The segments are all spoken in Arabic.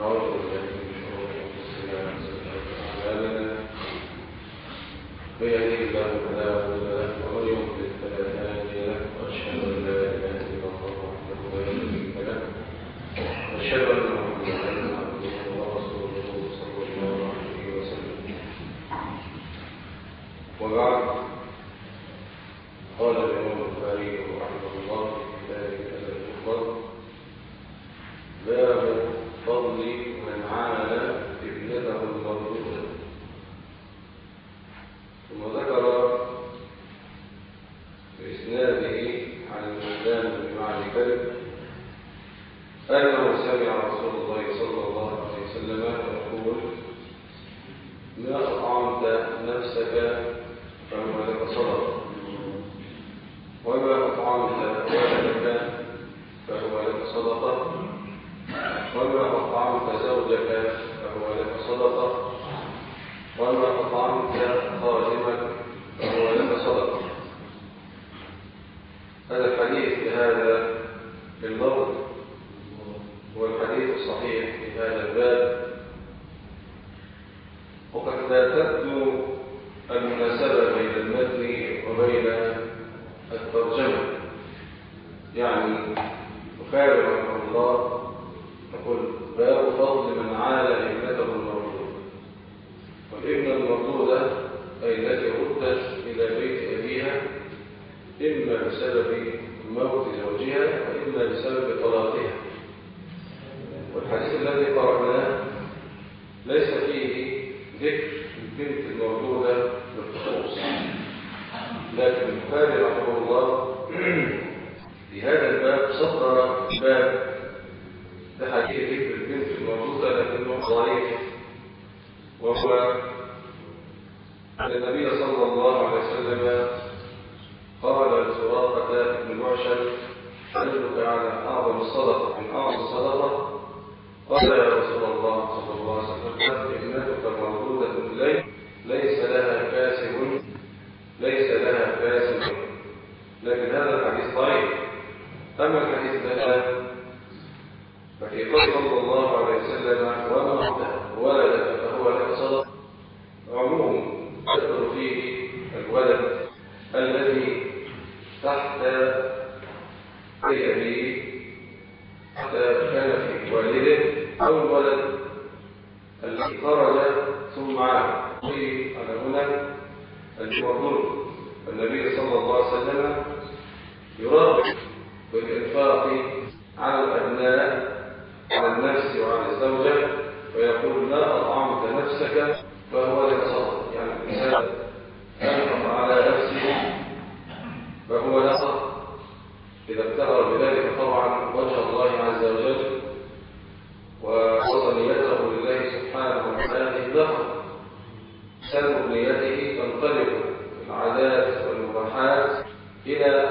Nord- oder بإسناده عن المسلم بن معد كلب أنه سمع رسول الله صلى الله عليه وسلم يقول ما أطعمت نفسك فهو لك صدقة وما أطعمت ولدك فهو لك صدقة وما أطعمت زوجك فهو لك صدقة وما أطعمت خادمك فهو لك صدقة هذا الحديث بهذا اللفظ هو الحديث الصحيح في هذا الباب وقد لا تبدو المناسبة بين المتن وبين الترجمة يعني البخاري رحمه الله يقول باب فضل من عال ابنته المردودة والابنة المردودة أي التي ردت إلى بيت أبيها إما بسبب موت زوجها وإما بسبب طلاقها. والحديث الذي قرأناه ليس فيه ذكر البنت المردودة بالخصوص لكن البخاري رحمه الله في هذا الباب صدر باب لحديث ذكر البنت الموجودة لكنه ضعيف وهو أن النبي صلى الله عليه وسلم قال لسراقة بن معشر أدلك على أعظم الصدقة من أعظم الصدقة. قال يا رسول الله صلى الله عليه وسلم ابنتك موجودة إليك ليس لها كاسب ليس لها كاسب لكن هذا الحديث ضعيف أما الحديث الثاني ففي قول صلى الله عليه وسلم وما ولدك فهو لك صدق عموم يدخل فيه الولد الذي تحت أبيه حتى كان في والده أو الولد الذي خرج ثم عاد على هنا المرضون النبي صلى الله عليه وسلم يرغب بالإنفاق على الأبناء على النفس وعلى الزوجة ويقول ما أطعمت نفسك فهو لك صدق يعني الإنسان أنفق على نفسه فهو لك صدق إذا ابتغى بذلك طبعا وجه الله عز وجل ووصل نيته لله سبحانه وتعالى له سلب نيته تنقلب العادات والمباحات إلى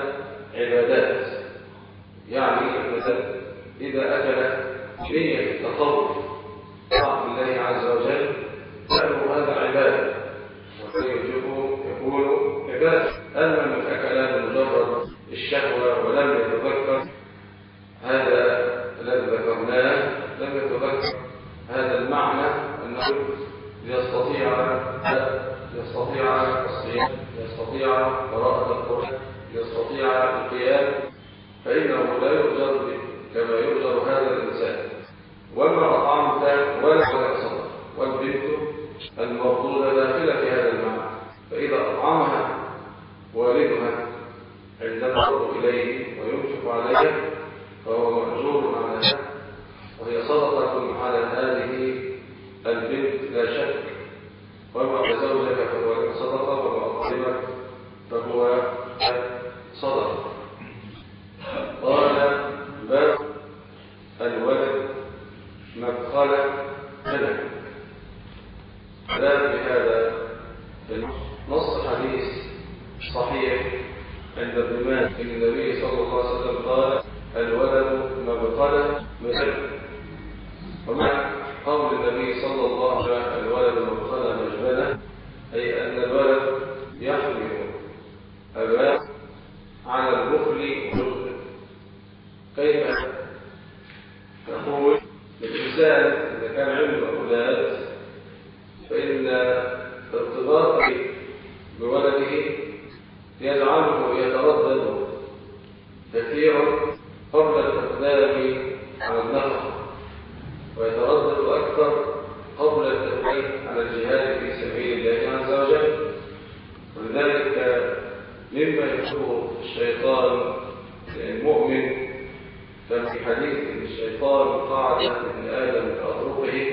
عبادات مثلا إذا أكل نية التطور طاعة الله عز وجل فإنه هذا عبادة وسيجب يكون عبادة أما من أكل مجرد الشهوة ولم يتذكر هذا الذي ذكرناه لم يتذكر هذا المعنى أنه ليستطيع يستطيع الصيام يستطيع قراءة القرآن يستطيع القيام فإنه لا يؤجر كما يؤجر هذا الإنسان. وما أطعمت ولا صدق والبنت المردودة داخلة في هذا المعنى. فإذا أطعمها والدها عندما يرد إليه وينفق عليها فهو مأجور على هذا وهي صدقة على هذه البنت لا شك وما زوجك فهو لك صدقة وما أطعمك فهو صدقة قال باب الولد مدخل منه باب بهذا نص حديث صحيح عند ابن مالك ان النبي صلى الله عليه وسلم قال الولد مبخل مثل ومع قول النبي صلى الله عليه وسلم الولد مبخل مجبله اي ان الولد يحمل اباه على البخل والجبن كيف نقول الإنسان إذا كان عنده أولاد فإن ارتباطه بولده يجعله يتردد كثيرا قبل الإقدام على النفقة ويتردد أكثر قبل التفكير على الجهاد في سبيل الله عز وجل ولذلك مما يشبه الشيطان المؤمن كما في حديث الشيطان قاعد ابن آدم كأطرقه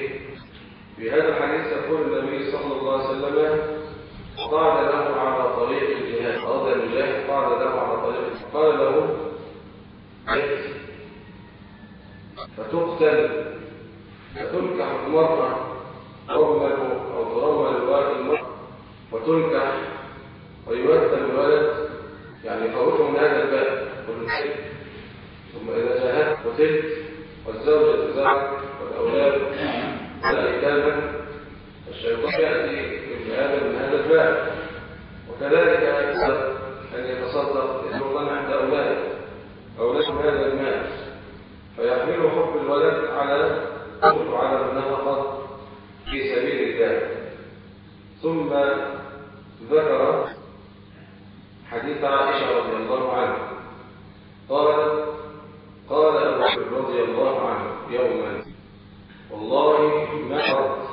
في هذا الحديث يقول النبي صلى الله عليه وسلم قال له على طريق الجهاد أرض المجاهد قال له على طريق قال له عد فتقتل فتنكح المرأة ترمل أو ترمل الوالد المرأة وتنكح ويوثل الولد يعني يفوته من هذا الباب. والمسجد ثم إذا جاهدت قتلت والزوجة تزعل والأولاد لا إكاما الشيطان يأتي ابن آدم من هذا الباب. وكذلك يكسر أن يتصدق يسلطن عند أولاده. أولادهم هذا المال فيحمل حب الولد على على النفقة في سبيل الله ثم ذكر حديث عائشة رضي الله عنها قال قال أبو بكر رضي الله عنه يوما والله ما أردت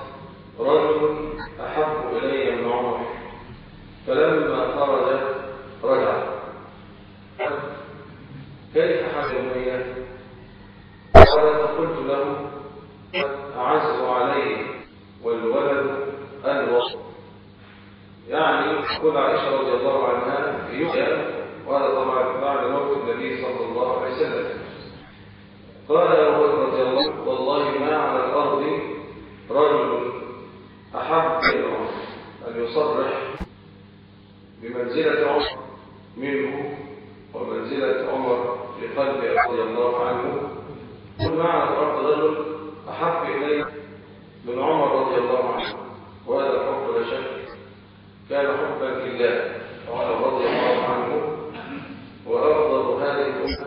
رجل أحب إلي من عمر فلما خرج رجع كيف حسب أمية قال فقلت له أعز علي والولد الوصف يعني تقول عائشة رضي الله عنها يحيى وهذا طبعا بعد موت النبي صلى الله عليه وسلم قال أبو بكر رضي الله عنه والله ما على الأرض رجل أحب منه أن يصرح بمنزلة عمر منه ومنزلة عمر في قلب رضي الله عنه قل ما على الأرض رجل أحب إليه من عمر رضي الله عنه وهذا الحب لا شك كان حبا الله وعمر رضي الله عنه وأفضل هذه الأمة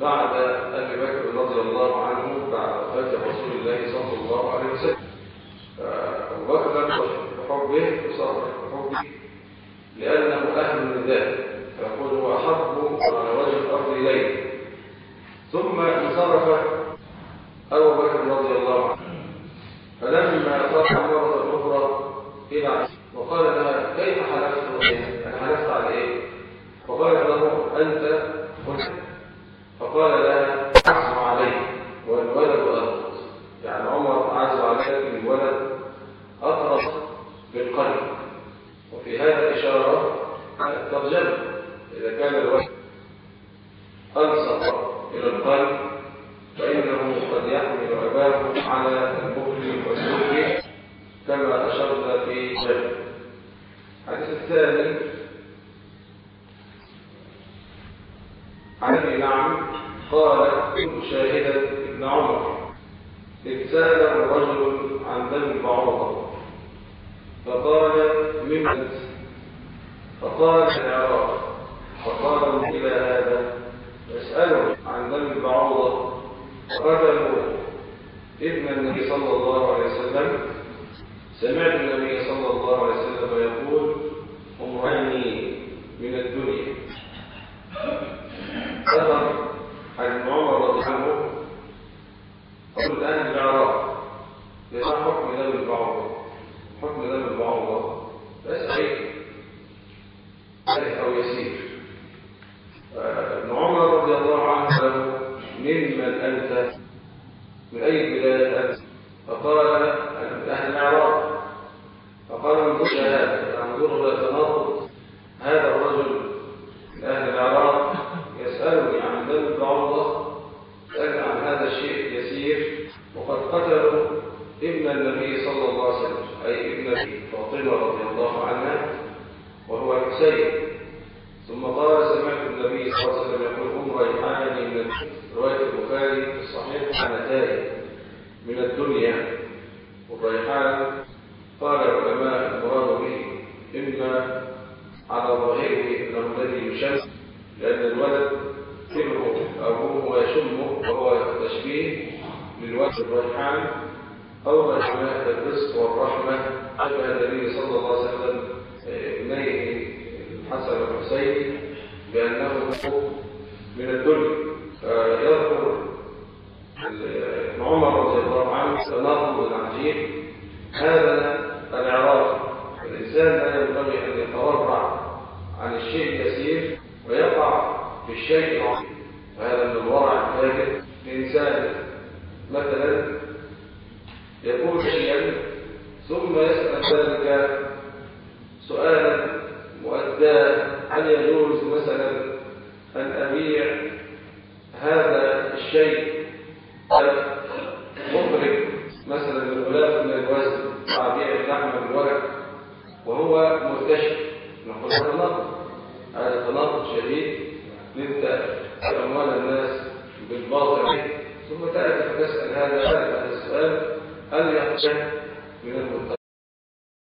بعد أبي بكر رضي الله عنه بعد وفاة رسول الله صلى الله عليه وسلم. فأبو بكر بحبه وصرح بحبه لأنه أهل لذلك فيقول هو أحب على وجه الأرض إليه. ثم انصرف أبو بكر رضي الله عنه فلما صرح مرة إلى عائشة وقال لها كيف حلفت أنا حلفت على إيه؟ فقالت له أنت قلت فقال لها عزم عليه والولد أرض يعني عمر عزم عليه لكن الولد أقرب بالقلب وفي هذا إشارة ترجمة إذا كان الولد ألصق إلى القلب فإنه قد يحمل أباه على البخل والسلوك كما أشرنا في جنب الحديث الثاني. عن نعم قال كنت شاهدا ابن عمر. إذ سأله رجل عن دم بعوضة فقال من أنت؟ فقال العراق فقال إلى هذا. يسأله عن دم البعوضة قتلوا ابن النبي صلى الله عليه وسلم سمعت النبي صلى الله عليه وسلم يقول امرني من الدنيا ذكر عن عمر رضي الله عنه قال الآن العراق ليس حكم دم البعوضة حكم دم البعوضة ليس شيء أو يسير ابن عمر رضي الله عنه له ممن أنت من أي بلاد أنت فقال أنا من أهل العراق فقال انظر هذا انظر إلى تناقض هذا الرجل من أهل العراق يسألني عن دم البعوضة يسألني عن هذا الشيء يسير وقد قتلوا ابن النبي صلى الله عليه وسلم أي ابن فاطمة رضي الله عنها وهو الحسين ثم قال سمعت النبي صلى الله عليه وسلم يقول هم ريحان من رواية البخاري الصحيح حنتان من الدنيا. والريحان. قال العلماء المراد به إما على ظاهره أنه الذي يشم لأن الولد كبره أبوه ويشمه وهو تشبيه للوجه الريحان. أول أسماء الرزق والرحمة. أشبه النبي صلى الله عليه وسلم ابنيه الحسن والحسين بأنه من الدنيا فيذكر عمر رضي الله عنه تناقض العجيب هذا الإعراض الإنسان لا ينبغي أن يتورع عن الشيء اليسير ويقع في الشيء العظيم. وهذا من الورع الفاجر. الإنسان مثلا يقول شيئا ثم يسأل ذلك سؤالا مؤداه هل يجوز مثلا أن أبيع هذا الشيء؟ مخرج مثلا الغلاف من الوزن وأبيع اللحم بالورق وهو مرتشف نقول هذا نبدأ أموال الناس